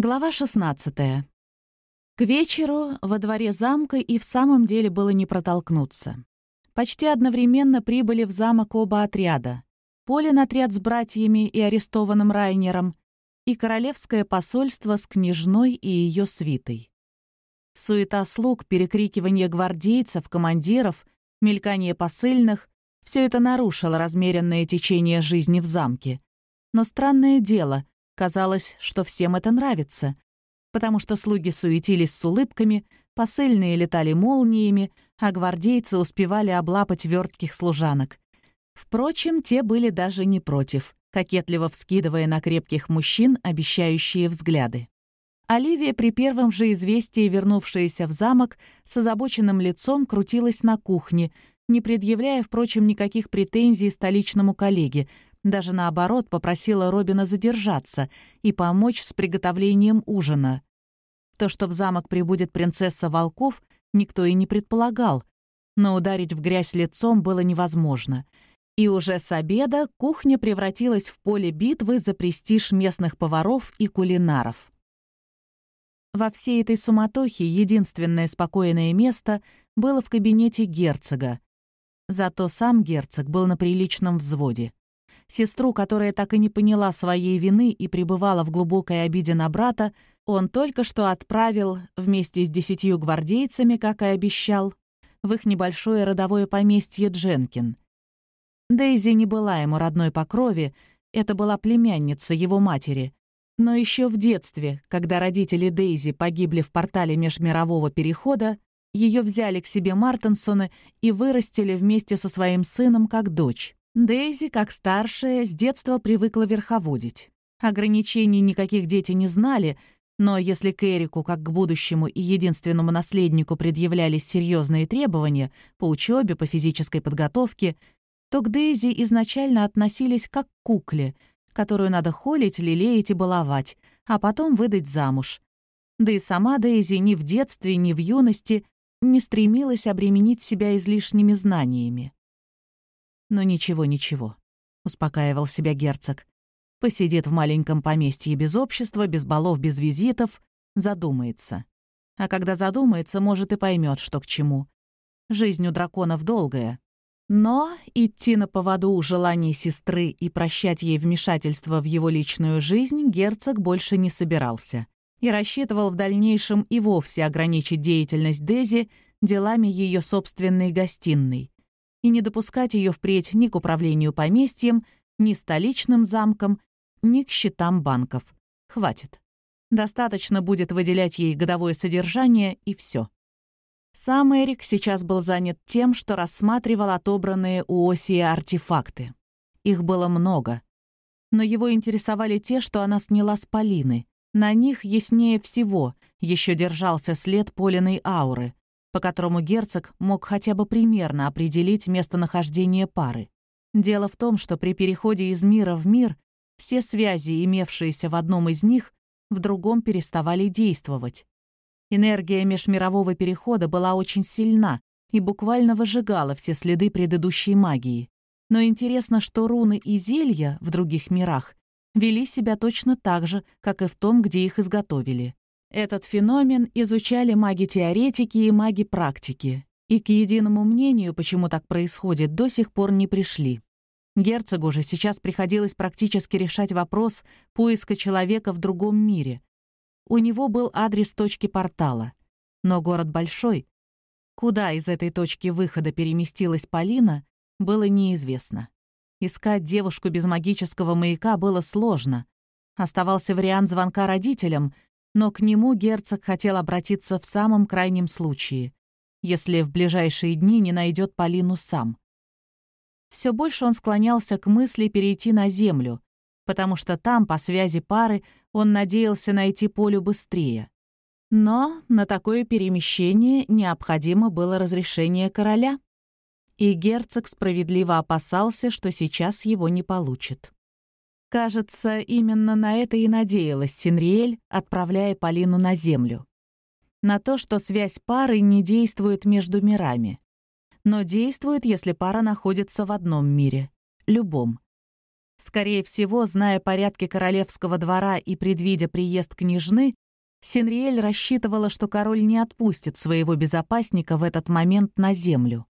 Глава 16. К вечеру во дворе замка и в самом деле было не протолкнуться. Почти одновременно прибыли в замок оба отряда. Полин отряд с братьями и арестованным Райнером, и королевское посольство с княжной и ее свитой. Суета слуг, перекрикивание гвардейцев, командиров, мелькание посыльных — все это нарушило размеренное течение жизни в замке. Но странное дело — Казалось, что всем это нравится, потому что слуги суетились с улыбками, посыльные летали молниями, а гвардейцы успевали облапать вертких служанок. Впрочем, те были даже не против, кокетливо вскидывая на крепких мужчин обещающие взгляды. Оливия при первом же известии, вернувшаяся в замок, с озабоченным лицом крутилась на кухне, не предъявляя, впрочем, никаких претензий столичному коллеге, даже наоборот попросила Робина задержаться и помочь с приготовлением ужина. То, что в замок прибудет принцесса Волков, никто и не предполагал, но ударить в грязь лицом было невозможно. И уже с обеда кухня превратилась в поле битвы за престиж местных поваров и кулинаров. Во всей этой суматохе единственное спокойное место было в кабинете герцога. Зато сам герцог был на приличном взводе. Сестру, которая так и не поняла своей вины и пребывала в глубокой обиде на брата, он только что отправил вместе с десятью гвардейцами, как и обещал, в их небольшое родовое поместье Дженкин. Дейзи не была ему родной по крови, это была племянница его матери. Но еще в детстве, когда родители Дейзи погибли в портале межмирового перехода, ее взяли к себе Мартенсоны и вырастили вместе со своим сыном как дочь. Дейзи, как старшая, с детства привыкла верховодить. Ограничений никаких дети не знали, но если к Эрику, как к будущему и единственному наследнику, предъявлялись серьезные требования по учебе, по физической подготовке, то к Дейзи изначально относились как к кукле, которую надо холить, лелеять и баловать, а потом выдать замуж. Да и сама Дейзи ни в детстве, ни в юности не стремилась обременить себя излишними знаниями. Но ничего, ничего, успокаивал себя герцог. Посидит в маленьком поместье без общества, без балов, без визитов, задумается. А когда задумается, может и поймет, что к чему. Жизнь у драконов долгая. Но идти на поводу у желаний сестры и прощать ей вмешательство в его личную жизнь герцог больше не собирался и рассчитывал в дальнейшем и вовсе ограничить деятельность Дези делами ее собственной гостиной и не допускать ее впредь ни к управлению поместьем, ни столичным замком, ни к счетам банков. Хватит. Достаточно будет выделять ей годовое содержание, и все. Сам Эрик сейчас был занят тем, что рассматривал отобранные у Оси артефакты. Их было много. Но его интересовали те, что она сняла с Полины. На них яснее всего еще держался след Полиной ауры по которому герцог мог хотя бы примерно определить местонахождение пары. Дело в том, что при переходе из мира в мир все связи, имевшиеся в одном из них, в другом переставали действовать. Энергия межмирового перехода была очень сильна и буквально выжигала все следы предыдущей магии. Но интересно, что руны и зелья в других мирах вели себя точно так же, как и в том, где их изготовили. Этот феномен изучали маги-теоретики и маги-практики, и к единому мнению, почему так происходит, до сих пор не пришли. Герцогу же сейчас приходилось практически решать вопрос поиска человека в другом мире. У него был адрес точки портала. Но город большой. Куда из этой точки выхода переместилась Полина, было неизвестно. Искать девушку без магического маяка было сложно. Оставался вариант звонка родителям — но к нему герцог хотел обратиться в самом крайнем случае, если в ближайшие дни не найдет Полину сам. Все больше он склонялся к мысли перейти на землю, потому что там, по связи пары, он надеялся найти Полю быстрее. Но на такое перемещение необходимо было разрешение короля, и герцог справедливо опасался, что сейчас его не получит. Кажется, именно на это и надеялась Синриэль, отправляя Полину на Землю. На то, что связь пары не действует между мирами. Но действует, если пара находится в одном мире, любом. Скорее всего, зная порядки королевского двора и предвидя приезд княжны, Синриэль рассчитывала, что король не отпустит своего безопасника в этот момент на землю.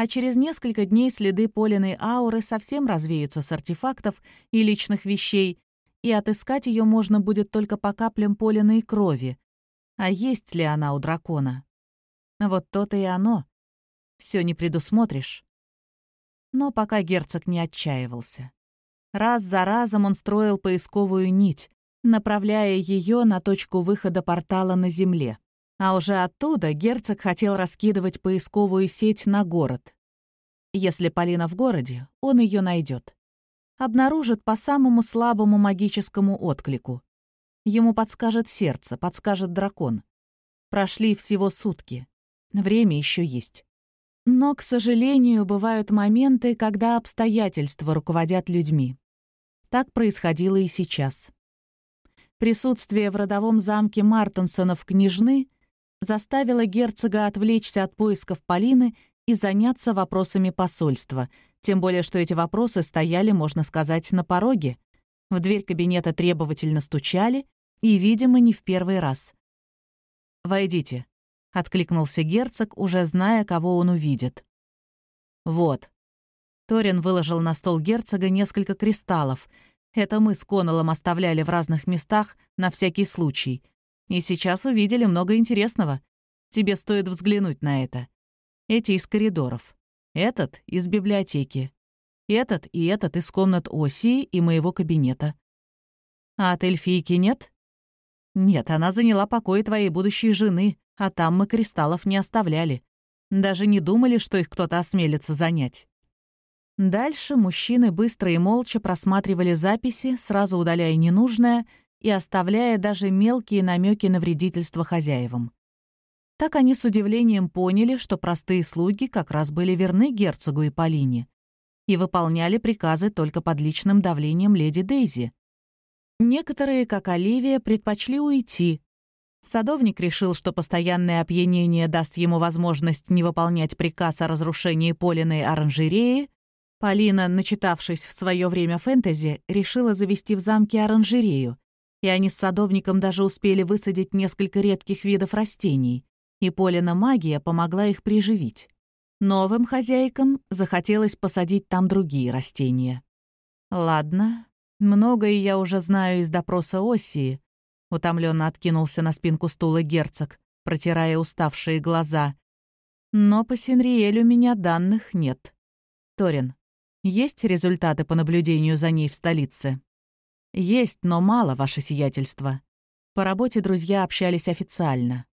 А через несколько дней следы Полиной ауры совсем развеются с артефактов и личных вещей, и отыскать ее можно будет только по каплям Полиной крови. А есть ли она у дракона? Вот то-то и оно. Все не предусмотришь. Но пока герцог не отчаивался. Раз за разом он строил поисковую нить, направляя ее на точку выхода портала на земле. А уже оттуда герцог хотел раскидывать поисковую сеть на город. Если Полина в городе, он ее найдет. Обнаружит по самому слабому магическому отклику. Ему подскажет сердце, подскажет дракон. Прошли всего сутки. Время еще есть. Но, к сожалению, бывают моменты, когда обстоятельства руководят людьми. Так происходило и сейчас. Присутствие в родовом замке Мартенсонов княжны заставило герцога отвлечься от поисков Полины и заняться вопросами посольства, тем более что эти вопросы стояли, можно сказать, на пороге. В дверь кабинета требовательно стучали, и, видимо, не в первый раз. «Войдите», — откликнулся герцог, уже зная, кого он увидит. «Вот». Торин выложил на стол герцога несколько кристаллов — это мы с Коннеллом оставляли в разных местах на всякий случай. И сейчас увидели много интересного. Тебе стоит взглянуть на это. Эти из коридоров. Этот из библиотеки. Этот и этот из комнат Осии и моего кабинета. А от эльфийки нет? Нет, она заняла покой твоей будущей жены, а там мы кристаллов не оставляли. Даже не думали, что их кто-то осмелится занять. Дальше мужчины быстро и молча просматривали записи, сразу удаляя ненужное и оставляя даже мелкие намеки на вредительство хозяевам. Так они с удивлением поняли, что простые слуги как раз были верны герцогу и Полине и выполняли приказы только под личным давлением леди Дейзи. Некоторые, как Оливия, предпочли уйти. Садовник решил, что постоянное опьянение даст ему возможность не выполнять приказ о разрушении Полиной оранжереи, Полина, начитавшись в свое время фэнтези, решила завести в замке оранжерею, и они с садовником даже успели высадить несколько редких видов растений, и Полина магия помогла их приживить. Новым хозяйкам захотелось посадить там другие растения. «Ладно, многое я уже знаю из допроса Осии», — утомленно откинулся на спинку стула герцог, протирая уставшие глаза. «Но по Синриэлю у меня данных нет. Торин, есть результаты по наблюдению за ней в столице? Есть, но мало, ваше сиятельство. По работе друзья общались официально.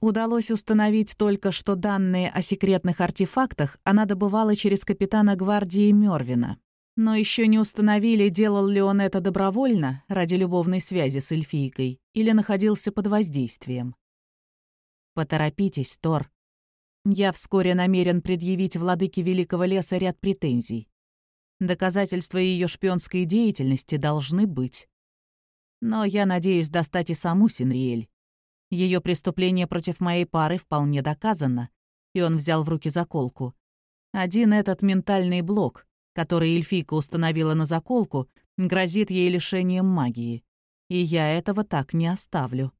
Удалось установить только, что данные о секретных артефактах она добывала через капитана гвардии Мёрвина. Но еще не установили, делал ли он это добровольно, ради любовной связи с эльфийкой, или находился под воздействием. Поторопитесь, Тор. Я вскоре намерен предъявить владыке Великого Леса ряд претензий. Доказательства ее шпионской деятельности должны быть. Но я надеюсь достать и саму Синриэль. Ее преступление против моей пары вполне доказано, и он взял в руки заколку. Один этот ментальный блок, который эльфийка установила на заколку, грозит ей лишением магии. И я этого так не оставлю.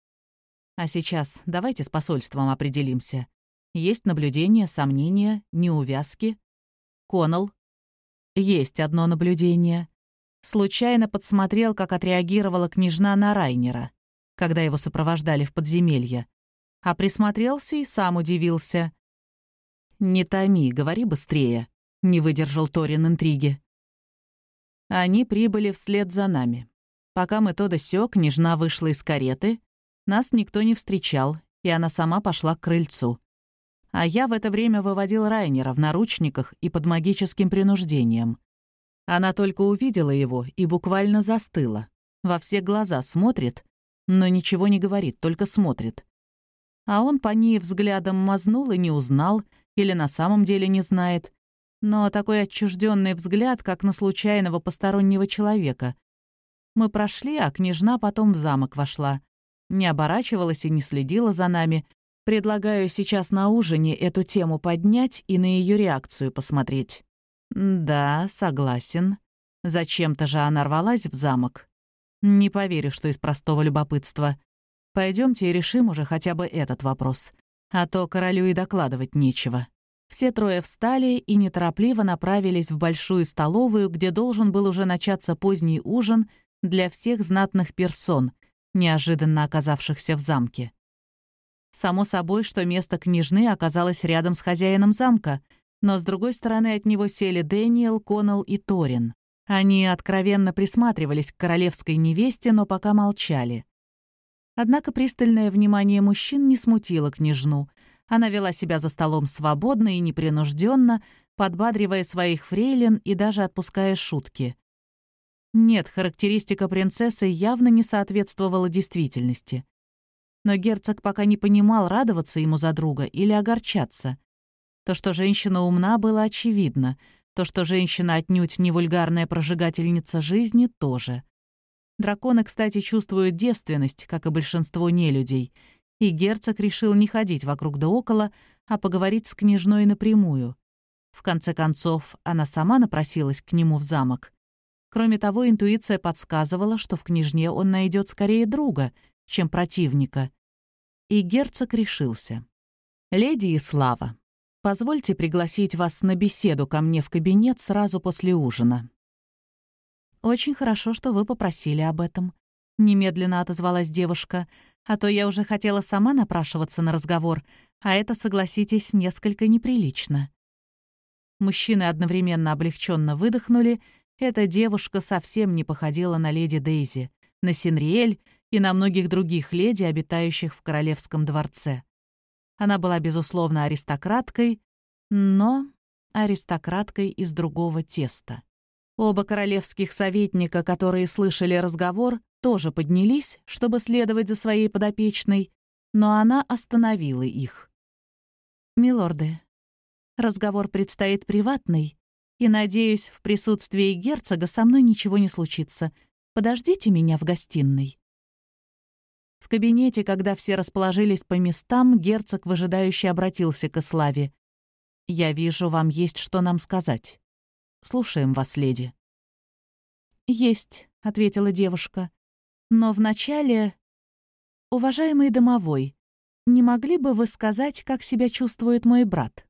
А сейчас давайте с посольством определимся. Есть наблюдения, сомнения, неувязки. Коннелл, есть одно наблюдение. Случайно подсмотрел, как отреагировала княжна на Райнера, когда его сопровождали в подземелье. А присмотрелся и сам удивился. «Не томи, говори быстрее», — не выдержал Торин интриги. Они прибыли вслед за нами. Пока мы то да сё, княжна вышла из кареты, нас никто не встречал, и она сама пошла к крыльцу а я в это время выводил Райнера в наручниках и под магическим принуждением. Она только увидела его и буквально застыла. Во все глаза смотрит, но ничего не говорит, только смотрит. А он по ней взглядом мазнул и не узнал, или на самом деле не знает. Но такой отчужденный взгляд, как на случайного постороннего человека. Мы прошли, а княжна потом в замок вошла. Не оборачивалась и не следила за нами, Предлагаю сейчас на ужине эту тему поднять и на ее реакцию посмотреть. Да, согласен. Зачем-то же она рвалась в замок. Не поверю, что из простого любопытства. Пойдемте и решим уже хотя бы этот вопрос. А то королю и докладывать нечего. Все трое встали и неторопливо направились в большую столовую, где должен был уже начаться поздний ужин для всех знатных персон, неожиданно оказавшихся в замке. Само собой, что место княжны оказалось рядом с хозяином замка, но с другой стороны от него сели Дэниел, Коннелл и Торин. Они откровенно присматривались к королевской невесте, но пока молчали. Однако пристальное внимание мужчин не смутило княжну. Она вела себя за столом свободно и непринужденно, подбадривая своих фрейлин и даже отпуская шутки. Нет, характеристика принцессы явно не соответствовала действительности. Но герцог пока не понимал, радоваться ему за друга или огорчаться. То, что женщина умна, было очевидно — то, что женщина отнюдь не вульгарная прожигательница жизни, тоже. Драконы, кстати, чувствуют девственность, как и большинство нелюдей, и герцог решил не ходить вокруг да около, а поговорить с княжной напрямую. В конце концов, она сама напросилась к нему в замок. Кроме того, интуиция подсказывала, что в княжне он найдет скорее друга, чем противника. И герцог решился. «Леди и Слава, Позвольте пригласить вас на беседу ко мне в кабинет сразу после ужина». «Очень хорошо, что вы попросили об этом», — немедленно отозвалась девушка, «а то я уже хотела сама напрашиваться на разговор, а это, согласитесь, несколько неприлично». Мужчины одновременно облегченно выдохнули. Эта девушка совсем не походила на леди Дейзи, на Синриэль и на многих других леди, обитающих в королевском дворце. Она была, безусловно, аристократкой, но аристократкой из другого теста. Оба королевских советника, которые слышали разговор, тоже поднялись, чтобы следовать за своей подопечной, но она остановила их. «Милорды, разговор предстоит приватный, и, надеюсь, в присутствии герцога со мной ничего не случится. Подождите меня в гостиной». Кабинете, когда все расположились по местам, герцог выжидающе обратился к Славе. «Я вижу, вам есть что нам сказать. Слушаем вас, леди». «Есть», — ответила девушка. «Но вначале... Уважаемый домовой, не могли бы вы сказать, как себя чувствует мой брат?»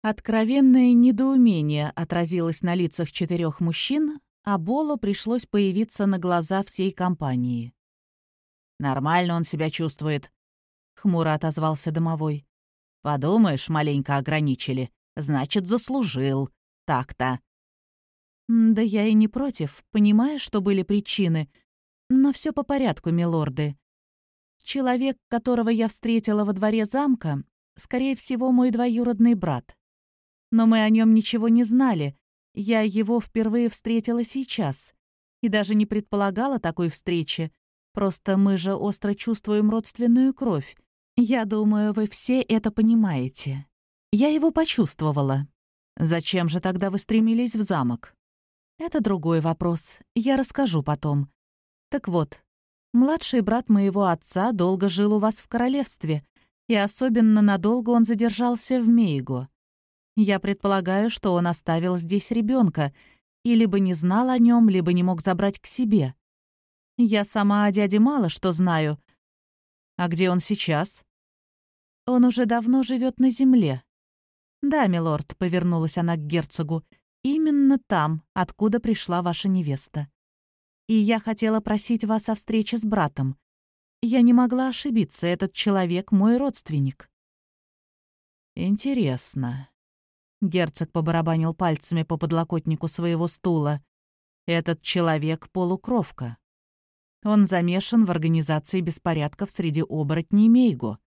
Откровенное недоумение отразилось на лицах четырех мужчин, а Боло пришлось появиться на глаза всей компании. Нормально он себя чувствует», — хмуро отозвался домовой. «Подумаешь, маленько ограничили. Значит, заслужил. Так-то». «Да я и не против, понимая, что были причины. Но все по порядку, милорды. Человек, которого я встретила во дворе замка, скорее всего, мой двоюродный брат. Но мы о нем ничего не знали. Я его впервые встретила сейчас. И даже не предполагала такой встречи. Просто мы же остро чувствуем родственную кровь. Я думаю, вы все это понимаете. Я его почувствовала. Зачем же тогда вы стремились в замок? Это другой вопрос. Я расскажу потом. Так вот, младший брат моего отца долго жил у вас в королевстве, и особенно надолго он задержался в Мейго. Я предполагаю, что он оставил здесь ребенка, и либо не знал о нем, либо не мог забрать к себе. Я сама о дяде мало что знаю. А где он сейчас? Он уже давно живет на земле. Да, милорд, повернулась она к герцогу. Именно там, откуда пришла ваша невеста. И я хотела просить вас о встрече с братом. Я не могла ошибиться, этот человек мой родственник. Интересно. Герцог побарабанил пальцами по подлокотнику своего стула. Этот человек — полукровка. Он замешан в организации беспорядков среди оборотней Мейго.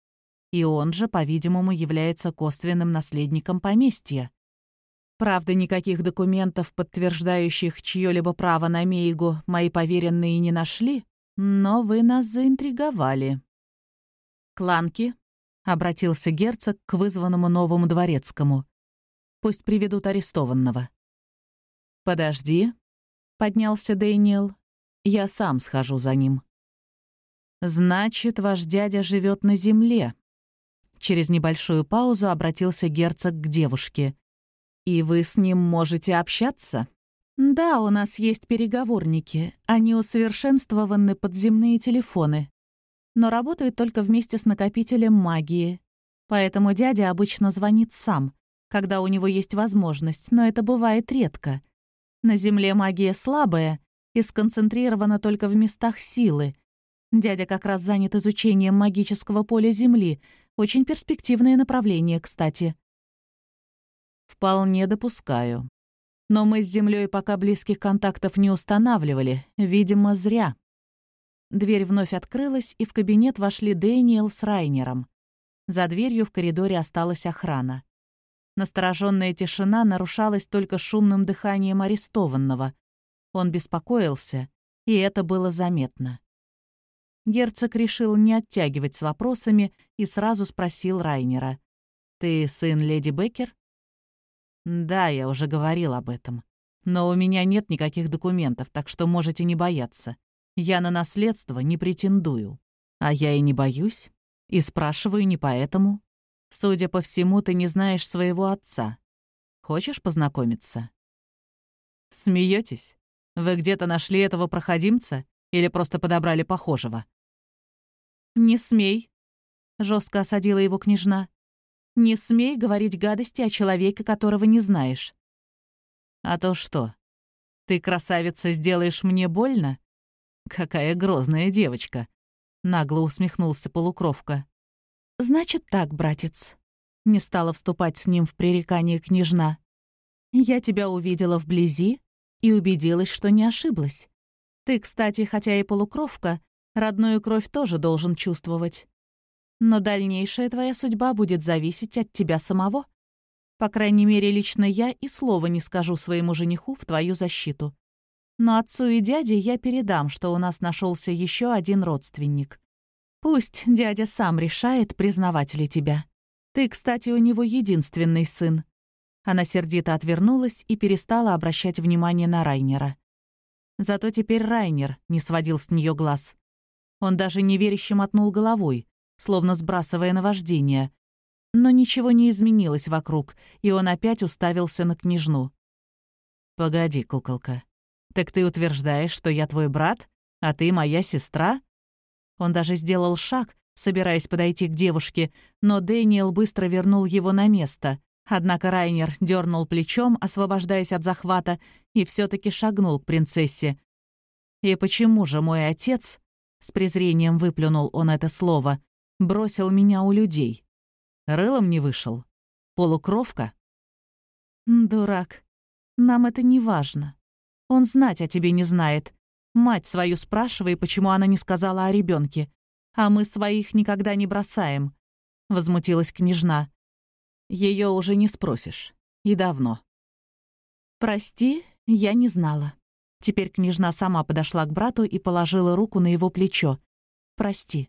И он же, по-видимому, является косвенным наследником поместья. Правда, никаких документов, подтверждающих чье-либо право на Мейго, мои поверенные не нашли, но вы нас заинтриговали. «Кланки», — обратился герцог к вызванному новому дворецкому. «Пусть приведут арестованного». «Подожди», — поднялся Дэниел. Я сам схожу за ним». «Значит, ваш дядя живет на земле». Через небольшую паузу обратился герцог к девушке. «И вы с ним можете общаться?» «Да, у нас есть переговорники. Они усовершенствованы подземные телефоны. Но работают только вместе с накопителем магии. Поэтому дядя обычно звонит сам, когда у него есть возможность, но это бывает редко. На Земле магия слабая и сконцентрирована только в местах силы. Дядя как раз занят изучением магического поля Земли. Очень перспективное направление, кстати. «Вполне допускаю», но мы с Землей пока близких контактов не устанавливали, видимо, зря. Дверь вновь открылась, и в кабинет вошли Дэниел с Райнером. За дверью в коридоре осталась охрана. Настороженная тишина нарушалась только шумным дыханием арестованного. Он беспокоился, и это было заметно. Герцог решил не оттягивать с вопросами и сразу спросил Райнера. «Ты сын леди Беккер?» «Да, я уже говорил об этом. Но у меня нет никаких документов, так что можете не бояться. Я на наследство не претендую. А я и не боюсь. И спрашиваю не поэтому. Судя по всему, ты не знаешь своего отца. Хочешь познакомиться?» Смеетесь? Вы где-то нашли этого проходимца или просто подобрали похожего?» «Не смей», — жестко осадила его княжна. Не смей говорить гадости о человеке, которого не знаешь. А то что? Ты, красавица, сделаешь мне больно? Какая грозная девочка. Нагло усмехнулся полукровка. Значит так, братец. Не стала вступать с ним в пререкание княжна. Я тебя увидела вблизи и убедилась, что не ошиблась. Ты, кстати, хотя и полукровка, родную кровь тоже должен чувствовать. Но дальнейшая твоя судьба будет зависеть от тебя самого. По крайней мере, лично я и слова не скажу своему жениху в твою защиту. Но отцу и дяде я передам, что у нас нашелся еще один родственник. Пусть дядя сам решает, признавать ли тебя. Ты, кстати, у него единственный сын». Она сердито отвернулась и перестала обращать внимание на Райнера. Зато теперь Райнер не сводил с нее глаз. Он даже неверяще мотнул головой, словно сбрасывая наваждение. Но ничего не изменилось вокруг, и он опять уставился на княжну. «Погоди, куколка. Так ты утверждаешь, что я твой брат, а ты моя сестра?» Он даже сделал шаг, собираясь подойти к девушке, но Дэниел быстро вернул его на место. Однако Райнер дернул плечом, освобождаясь от захвата, и все таки шагнул к принцессе. «И почему же мой отец...» — с презрением выплюнул он это слово бросил меня у людей. Рылом не вышел. Полукровка? Дурак. Нам это не важно. Он знать о тебе не знает. Мать свою спрашивай, почему она не сказала о ребенке. А мы своих никогда не бросаем. Возмутилась княжна. Ее уже не спросишь. И давно. Прости, я не знала. Теперь княжна сама подошла к брату и положила руку на его плечо. «Прости».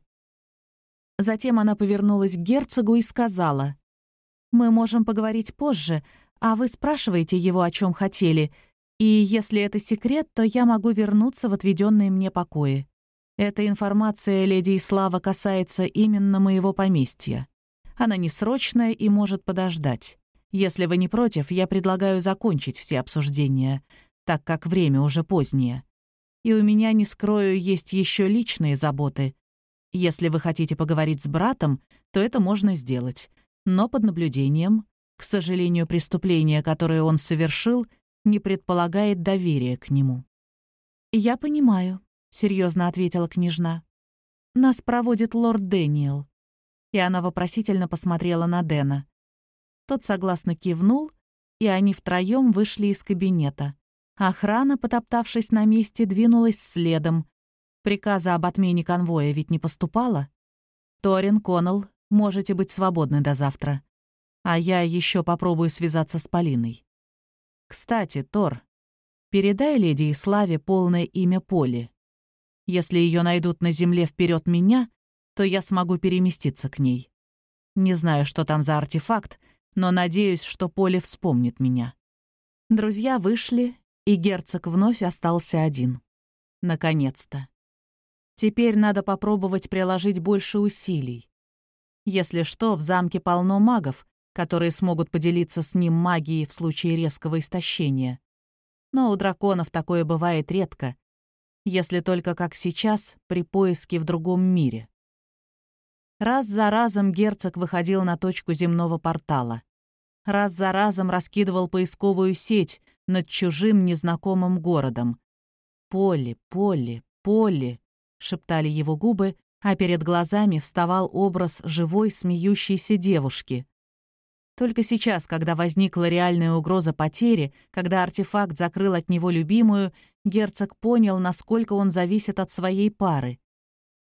Затем она повернулась к герцогу и сказала, «Мы можем поговорить позже, а вы спрашиваете его, о чем хотели, и если это секрет, то я могу вернуться в отведенные мне покои. Эта информация, леди Ислава, касается именно моего поместья. Она не срочная и может подождать. Если вы не против, я предлагаю закончить все обсуждения, так как время уже позднее. И у меня, не скрою, есть еще личные заботы, если вы хотите поговорить с братом, то это можно сделать, но под наблюдением. К сожалению, преступление, которое он совершил, не предполагает доверия к нему. «Я понимаю», — серьезно ответила княжна. «Нас проводит лорд Дэниел». И она вопросительно посмотрела на Дэна. Тот согласно кивнул, и они втроем вышли из кабинета. Охрана, потоптавшись на месте, двинулась следом, Приказа об отмене конвоя ведь не поступало? Торин, Коннелл, можете быть свободны до завтра. А я еще попробую связаться с Полиной. Кстати, Тор, передай леди и Славе полное имя Поли. Если ее найдут на земле вперед меня, то я смогу переместиться к ней. Не знаю, что там за артефакт, но надеюсь, что Поле вспомнит меня. Друзья вышли, и герцог вновь остался один. Наконец-то. Теперь надо попробовать приложить больше усилий. Если что, в замке полно магов, которые смогут поделиться с ним магией в случае резкого истощения. Но у драконов такое бывает редко, если только как сейчас, при поиске в другом мире. Раз за разом герцог выходил на точку земного портала. Раз за разом раскидывал поисковую сеть над чужим незнакомым городом. «Поле, поле, поле», — шептали его губы, а перед глазами вставал образ живой смеющейся девушки. Только сейчас, когда возникла реальная угроза потери, когда артефакт закрыл от него любимую, герцог понял, насколько он зависит от своей пары.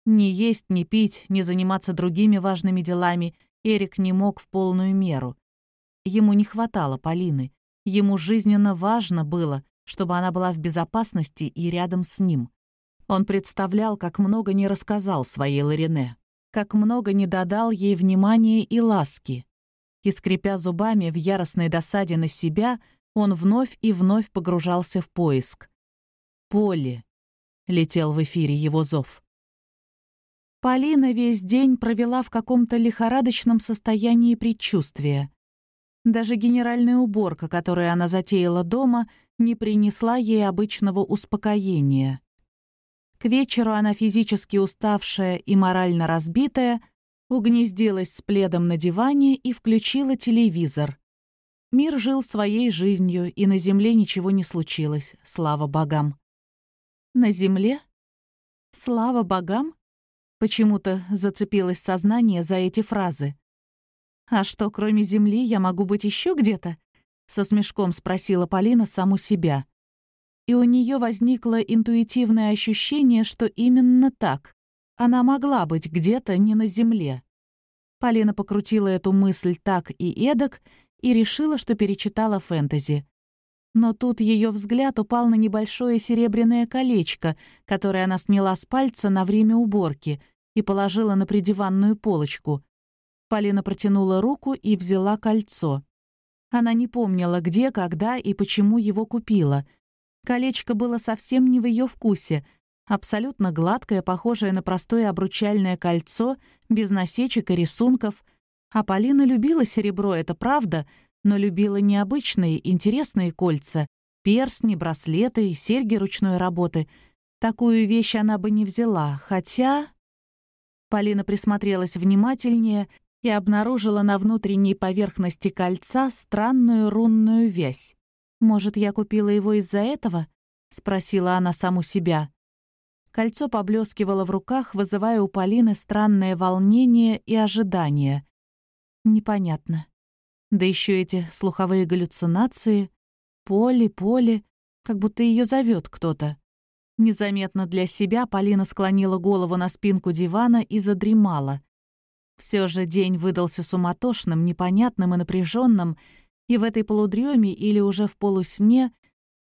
Ни есть, ни пить, ни заниматься другими важными делами Эрик не мог в полную меру. Ему не хватало Полины. Ему жизненно важно было, чтобы она была в безопасности и рядом с ним. Он представлял, как много не рассказал своей Ларине, как много не додал ей внимания и ласки. И, скрипя зубами в яростной досаде на себя, он вновь и вновь погружался в поиск. «Поле!» — летел в эфире его зов. Полина весь день провела в каком-то лихорадочном состоянии предчувствия. Даже генеральная уборка, которую она затеяла дома, не принесла ей обычного успокоения. К вечеру она физически уставшая и морально разбитая, угнездилась с пледом на диване и включила телевизор. Мир жил своей жизнью, и на земле ничего не случилось, слава богам. На земле? Слава богам? Почему-то зацепилось сознание за эти фразы. «А что, кроме Земли, я могу быть еще где-то?» Со смешком спросила Полина саму себя. И у нее возникло интуитивное ощущение, что именно так. Она могла быть где-то не на Земле. Полина покрутила эту мысль так и эдак и решила, что перечитала фэнтези. Но тут ее взгляд упал на небольшое серебряное колечко, которое она сняла с пальца на время уборки — и положила на придиванную полочку. Полина протянула руку и взяла кольцо. Она не помнила, где, когда и почему его купила. Колечко было совсем не в ее вкусе, абсолютно гладкое, похожее на простое обручальное кольцо, без насечек и рисунков. А Полина любила серебро, это правда, но любила необычные, интересные кольца, перстни, браслеты, серьги ручной работы. Такую вещь она бы не взяла, хотя... Полина присмотрелась внимательнее и обнаружила на внутренней поверхности кольца странную рунную вязь. «Может, я купила его из-за этого?» — спросила она саму себя. Кольцо поблескивало в руках, вызывая у Полины странное волнение и ожидание. Непонятно. Да еще эти слуховые галлюцинации. Поле, поле, как будто ее зовет кто-то. Незаметно для себя Полина склонила голову на спинку дивана и задремала. Все же день выдался суматошным, непонятным и напряженным, и в этой полудреме или уже в полусне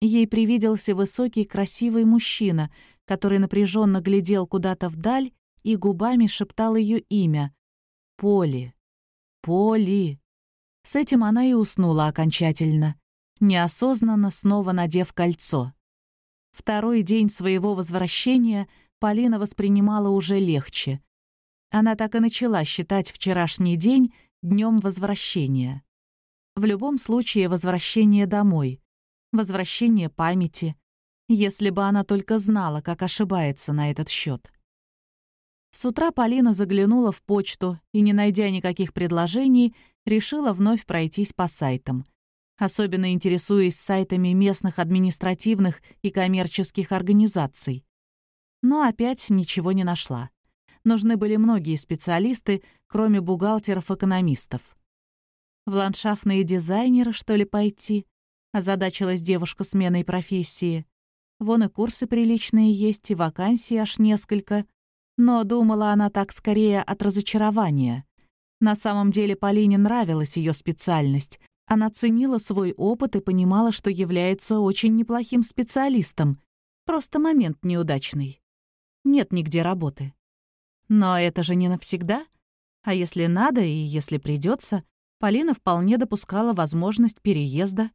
ей привиделся высокий красивый мужчина, который напряженно глядел куда-то вдаль и губами шептал ее имя. «Поли! Поли!» С этим она и уснула окончательно, неосознанно снова надев кольцо. Второй день своего возвращения Полина воспринимала уже легче. Она так и начала считать вчерашний день днем возвращения. В любом случае возвращение домой, возвращение памяти, если бы она только знала, как ошибается на этот счет. С утра Полина заглянула в почту и, не найдя никаких предложений, решила вновь пройтись по сайтам — особенно интересуясь сайтами местных административных и коммерческих организаций. Но опять ничего не нашла. Нужны были многие специалисты, кроме бухгалтеров-экономистов. В ландшафтные дизайнеры, что ли, пойти? Озадачилась девушка сменой профессии. Вон и курсы приличные есть, и вакансий аж несколько. Но думала она так скорее от разочарования. На самом деле Полине нравилась ее специальность, она ценила свой опыт и понимала, что является очень неплохим специалистом. Просто момент неудачный. Нет нигде работы. Но это же не навсегда. А если надо и если придется, Полина вполне допускала возможность переезда.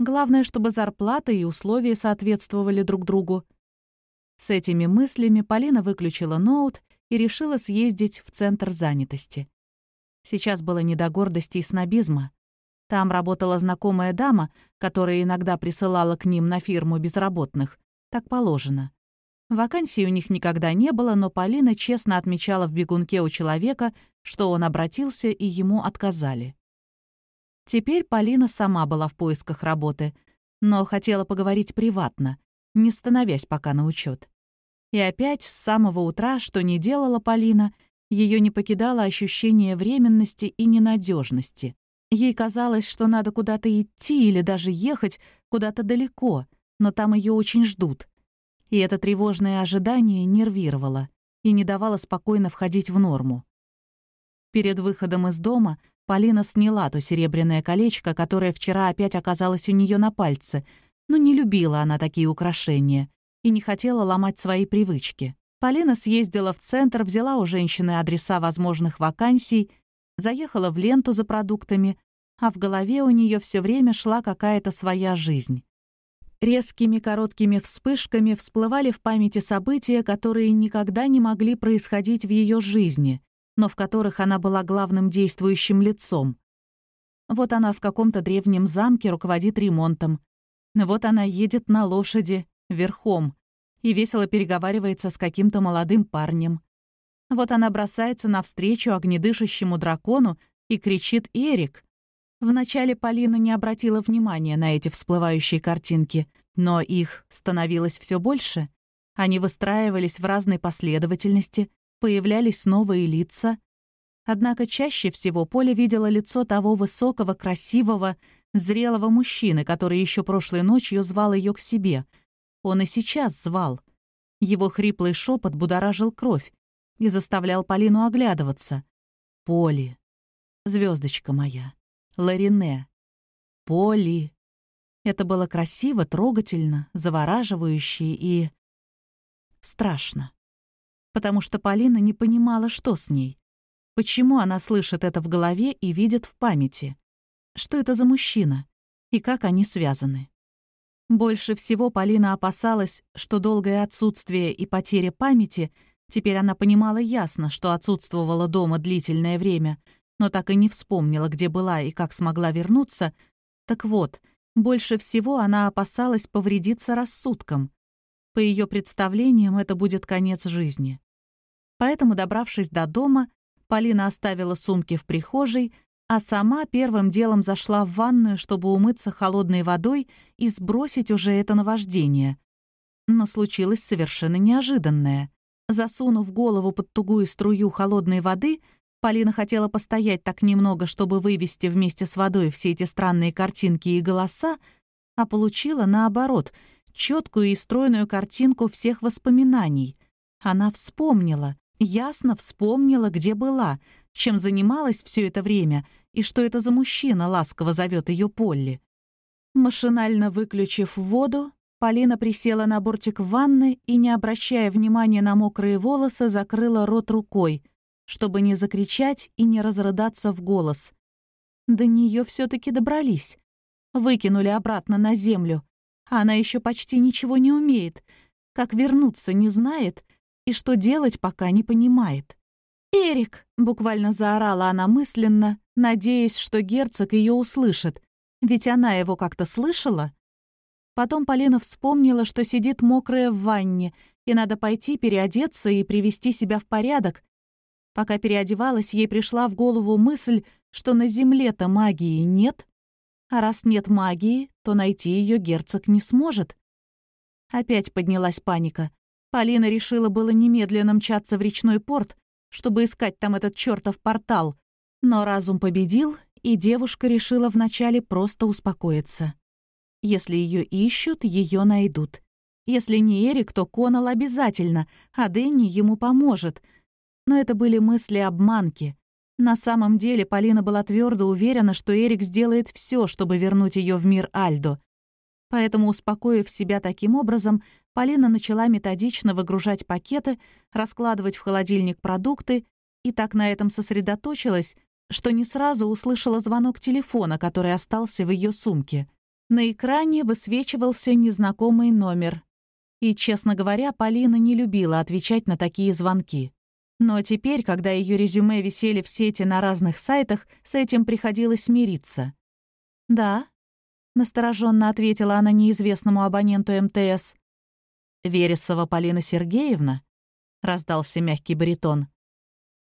Главное, чтобы зарплата и условия соответствовали друг другу. С этими мыслями Полина выключила ноут и решила съездить в центр занятости. Сейчас было не до гордости и снобизма. Там работала знакомая дама, которая иногда присылала к ним на фирму безработных. Так положено. Вакансий у них никогда не было, но Полина честно отмечала в бегунке у человека, что он обратился и ему отказали. Теперь Полина сама была в поисках работы, но хотела поговорить приватно, не становясь пока на учет. И опять с самого утра, что не делала Полина, ее не покидало ощущение временности и ненадежности. Ей казалось, что надо куда-то идти или даже ехать куда-то далеко, но там ее очень ждут. И это тревожное ожидание нервировало и не давало спокойно входить в норму. Перед выходом из дома Полина сняла то серебряное колечко, которое вчера опять оказалось у нее на пальце, но не любила она такие украшения и не хотела ломать свои привычки. Полина съездила в центр, взяла у женщины адреса возможных вакансий, заехала в ленту за продуктами, а в голове у нее все время шла какая-то своя жизнь. Резкими короткими вспышками всплывали в памяти события, которые никогда не могли происходить в ее жизни, но в которых она была главным действующим лицом. Вот она в каком-то древнем замке руководит ремонтом. Вот она едет на лошади, верхом, и весело переговаривается с каким-то молодым парнем. Вот она бросается навстречу огнедышащему дракону и кричит «Эрик!». Вначале Полина не обратила внимания на эти всплывающие картинки, но их становилось все больше. Они выстраивались в разной последовательности, появлялись новые лица. Однако чаще всего Поля видела лицо того высокого, красивого, зрелого мужчины, который еще прошлой ночью звал ее к себе. Он и сейчас звал. Его хриплый шепот будоражил кровь и заставлял Полину оглядываться. «Поли, звездочка моя, Ларине, Поли». Это было красиво, трогательно, завораживающе и... страшно потому что Полина не понимала, что с ней. Почему она слышит это в голове и видит в памяти? Что это за мужчина? И как они связаны? Больше всего Полина опасалась, что долгое отсутствие и потеря памяти, теперь она понимала ясно, что отсутствовала дома длительное время, но так и не вспомнила, где была и как смогла вернуться. Так вот, больше всего она опасалась повредиться рассудком. По ее представлениям, это будет конец жизни. Поэтому, добравшись до дома, Полина оставила сумки в прихожей, а сама первым делом зашла в ванную, чтобы умыться холодной водой и сбросить уже это наваждение. Но случилось совершенно неожиданное. Засунув голову под тугую струю холодной воды, Полина хотела постоять так немного, чтобы вывести вместе с водой все эти странные картинки и голоса, а получила, наоборот — четкую и стройную картинку всех воспоминаний. Она вспомнила, ясно вспомнила, где была, чем занималась все это время и что это за мужчина ласково зовет ее Полли. Машинально выключив воду, Полина присела на бортик ванны и, не обращая внимания на мокрые волосы, закрыла рот рукой, чтобы не закричать и не разрыдаться в голос. До нее все таки добрались. Выкинули обратно на землю, она еще почти ничего не умеет, как вернуться не знает и что делать пока не понимает. «Эрик!» — буквально заорала она мысленно, надеясь, что герцог ее услышит, ведь она его как-то слышала. Потом Полина вспомнила, что сидит мокрая в ванне, и надо пойти переодеться и привести себя в порядок. Пока переодевалась, ей пришла в голову мысль, что на земле-то магии нет, а раз нет магии, то найти ее герцог не сможет. Опять поднялась паника. Полина решила было немедленно мчаться в речной порт, чтобы искать там этот чертов портал. Но разум победил, и девушка решила вначале просто успокоиться. Если ее ищут, ее найдут. Если не Эрик, то Конал обязательно, а Дэнни ему поможет. Но это были мысли-обманки. На самом деле Полина была твердо уверена, что Эрик сделает все, чтобы вернуть ее в мир Альдо. Поэтому, успокоив себя таким образом, Полина начала методично выгружать пакеты, раскладывать в холодильник продукты и так на этом сосредоточилась, что не сразу услышала звонок телефона, который остался в ее сумке. На экране высвечивался незнакомый номер. И, честно говоря, Полина не любила отвечать на такие звонки. Но теперь, когда ее резюме висели в сети на разных сайтах, с этим приходилось смириться. «Да», — настороженно ответила она неизвестному абоненту МТС. «Вересова Полина Сергеевна?» — раздался мягкий баритон.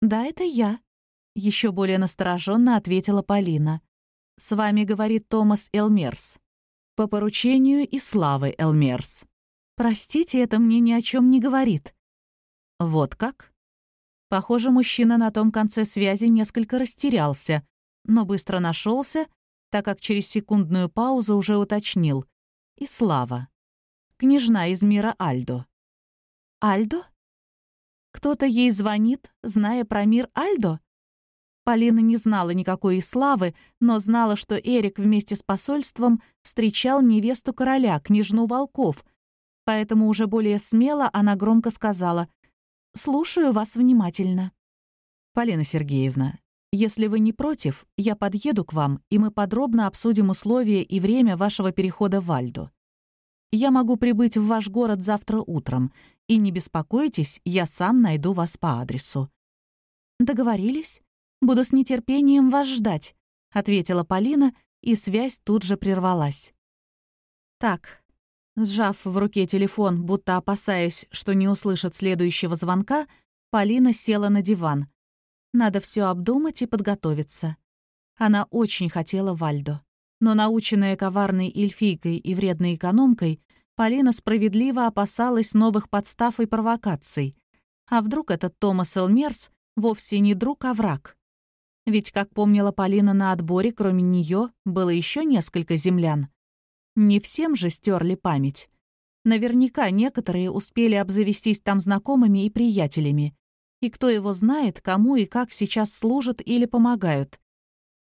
«Да, это я», — еще более настороженно ответила Полина. «С вами говорит Томас Элмерс. По поручению и славы Элмерс». «Простите, это мне ни о чем не говорит». «Вот как?» Похоже, мужчина на том конце связи несколько растерялся, но быстро нашелся, так как через секундную паузу уже уточнил. «И слава. Княжна из мира Альдо». «Альдо?» Кто-то ей звонит, зная про мир Альдо? Полина не знала никакой и славы, но знала, что Эрик вместе с посольством встречал невесту короля, княжну Волков, поэтому уже более смело она громко сказала «Слушаю вас внимательно». «Полина Сергеевна, если вы не против, я подъеду к вам, и мы подробно обсудим условия и время вашего перехода в Альдо. Я могу прибыть в ваш город завтра утром, и не беспокойтесь, я сам найду вас по адресу». «Договорились? Буду с нетерпением вас ждать», — ответила Полина, и связь тут же прервалась. «Так». Сжав в руке телефон, будто опасаясь, что не услышит следующего звонка, Полина села на диван. Надо все обдумать и подготовиться. Она очень хотела Вальдо. Но наученная коварной эльфийкой и вредной экономкой, Полина справедливо опасалась новых подстав и провокаций. А вдруг этот Томас Элмерс вовсе не друг, а враг? Ведь, как помнила Полина на отборе, кроме нее было еще несколько землян. Не всем же стерли память. Наверняка некоторые успели обзавестись там знакомыми и приятелями. И кто его знает, кому и как сейчас служат или помогают.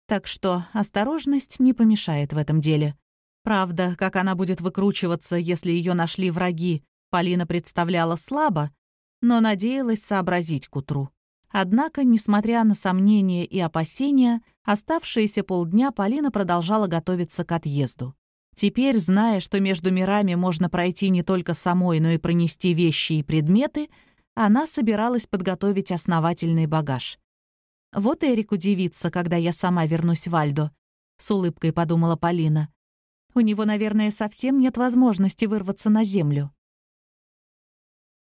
Так что осторожность не помешает в этом деле. Правда, как она будет выкручиваться, если ее нашли враги, Полина представляла слабо, но надеялась сообразить к утру. Однако, несмотря на сомнения и опасения, оставшиеся полдня Полина продолжала готовиться к отъезду. Теперь, зная, что между мирами можно пройти не только самой, но и пронести вещи и предметы, она собиралась подготовить основательный багаж. «Вот Эрик удивится, когда я сама вернусь в Альдо», — с улыбкой подумала Полина. У него, наверное, совсем нет возможности вырваться на землю.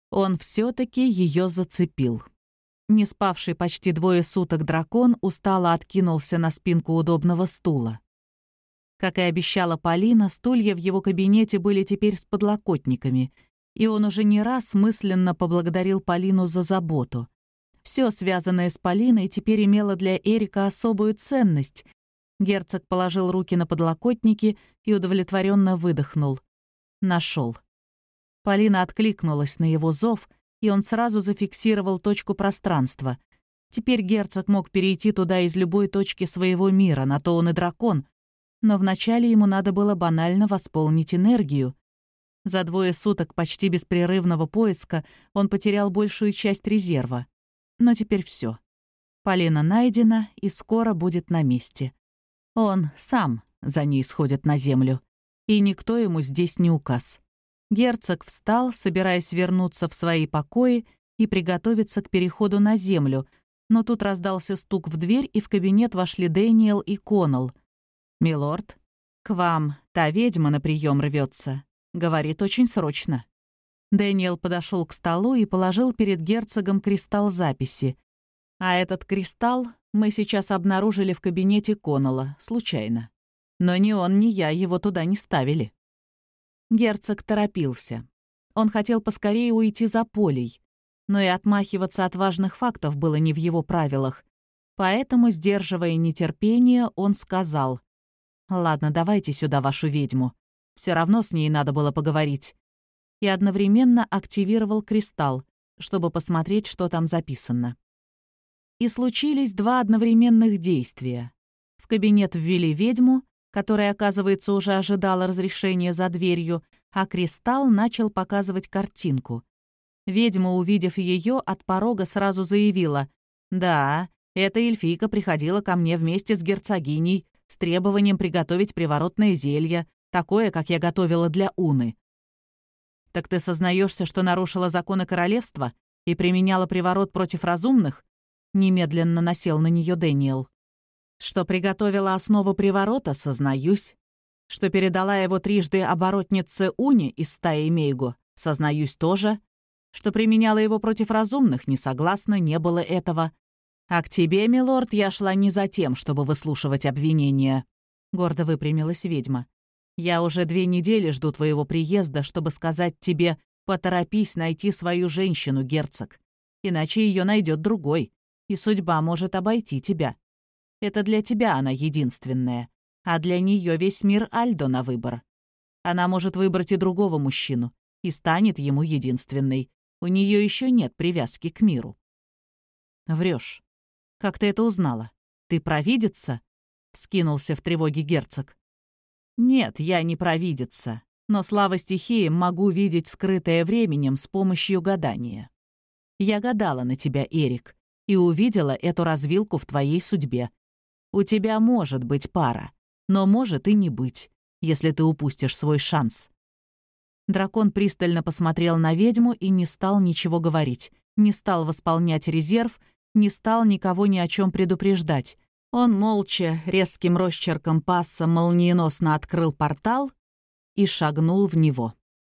Он все таки ее зацепил. Не спавший почти двое суток дракон устало откинулся на спинку удобного стула. Как и обещала Полина, стулья в его кабинете были теперь с подлокотниками, и он уже не раз мысленно поблагодарил Полину за заботу. Все, связанное с Полиной, теперь имело для Эрика особую ценность, Герцог положил руки на подлокотники и удовлетворенно выдохнул. Нашел. Полина откликнулась на его зов, и он сразу зафиксировал точку пространства. Теперь герцог мог перейти туда из любой точки своего мира, на то он и дракон. Но вначале ему надо было банально восполнить энергию. За двое суток почти беспрерывного поиска он потерял большую часть резерва. Но теперь все. Полина найдена и скоро будет на месте. Он сам за ней сходит на землю, и никто ему здесь не указ. Герцог встал, собираясь вернуться в свои покои и приготовиться к переходу на землю, но тут раздался стук в дверь, и в кабинет вошли Дэниел и Коннелл. «Милорд, к вам та ведьма на прием рвется. Говорит очень срочно». Дэниел подошел к столу и положил перед герцогом кристалл записи. А этот кристалл мы сейчас обнаружили в кабинете Коннелла, случайно. Но ни он, ни я его туда не ставили. Герцог торопился. Он хотел поскорее уйти за полей, но и отмахиваться от важных фактов было не в его правилах. Поэтому, сдерживая нетерпение, он сказал, «Ладно, давайте сюда вашу ведьму. Все равно с ней надо было поговорить». И одновременно активировал кристалл, чтобы посмотреть, что там записано. И случились два одновременных действия. В кабинет ввели ведьму, которая, оказывается, уже ожидала разрешения за дверью, а Кристалл начал показывать картинку. Ведьма, увидев ее, от порога сразу заявила, «Да, эта эльфийка приходила ко мне вместе с герцогиней с требованием приготовить приворотное зелье, такое, как я готовила для Уны». «Так ты сознаешься, что нарушила законы королевства и применяла приворот против разумных?» Немедленно насел на нее Дэниел. Что приготовила основу приворота, сознаюсь. Что передала его трижды оборотнице Уни из стаи Мейгу, сознаюсь тоже. Что применяла его против разумных, не согласна, не было этого. А к тебе, милорд, я шла не за тем, чтобы выслушивать обвинения. Гордо выпрямилась ведьма. Я уже две недели жду твоего приезда, чтобы сказать тебе, поторопись найти свою женщину, герцог. Иначе ее найдет другой, и судьба может обойти тебя. Это для тебя она единственная, а для нее весь мир Альдо на выбор. Она может выбрать и другого мужчину, и станет ему единственной. У нее еще нет привязки к миру. Врешь. Как ты это узнала? Ты провидица? Вскинулся в тревоге герцог. Нет, я не провидица, но слава стихии могу видеть скрытое временем с помощью гадания. Я гадала на тебя, Эрик, и увидела эту развилку в твоей судьбе. У тебя может быть пара, но может и не быть, если ты упустишь свой шанс. Дракон пристально посмотрел на ведьму и не стал ничего говорить, не стал восполнять резерв, не стал никого ни о чем предупреждать, он молча, резким росчерком пасса молниеносно открыл портал и шагнул в него.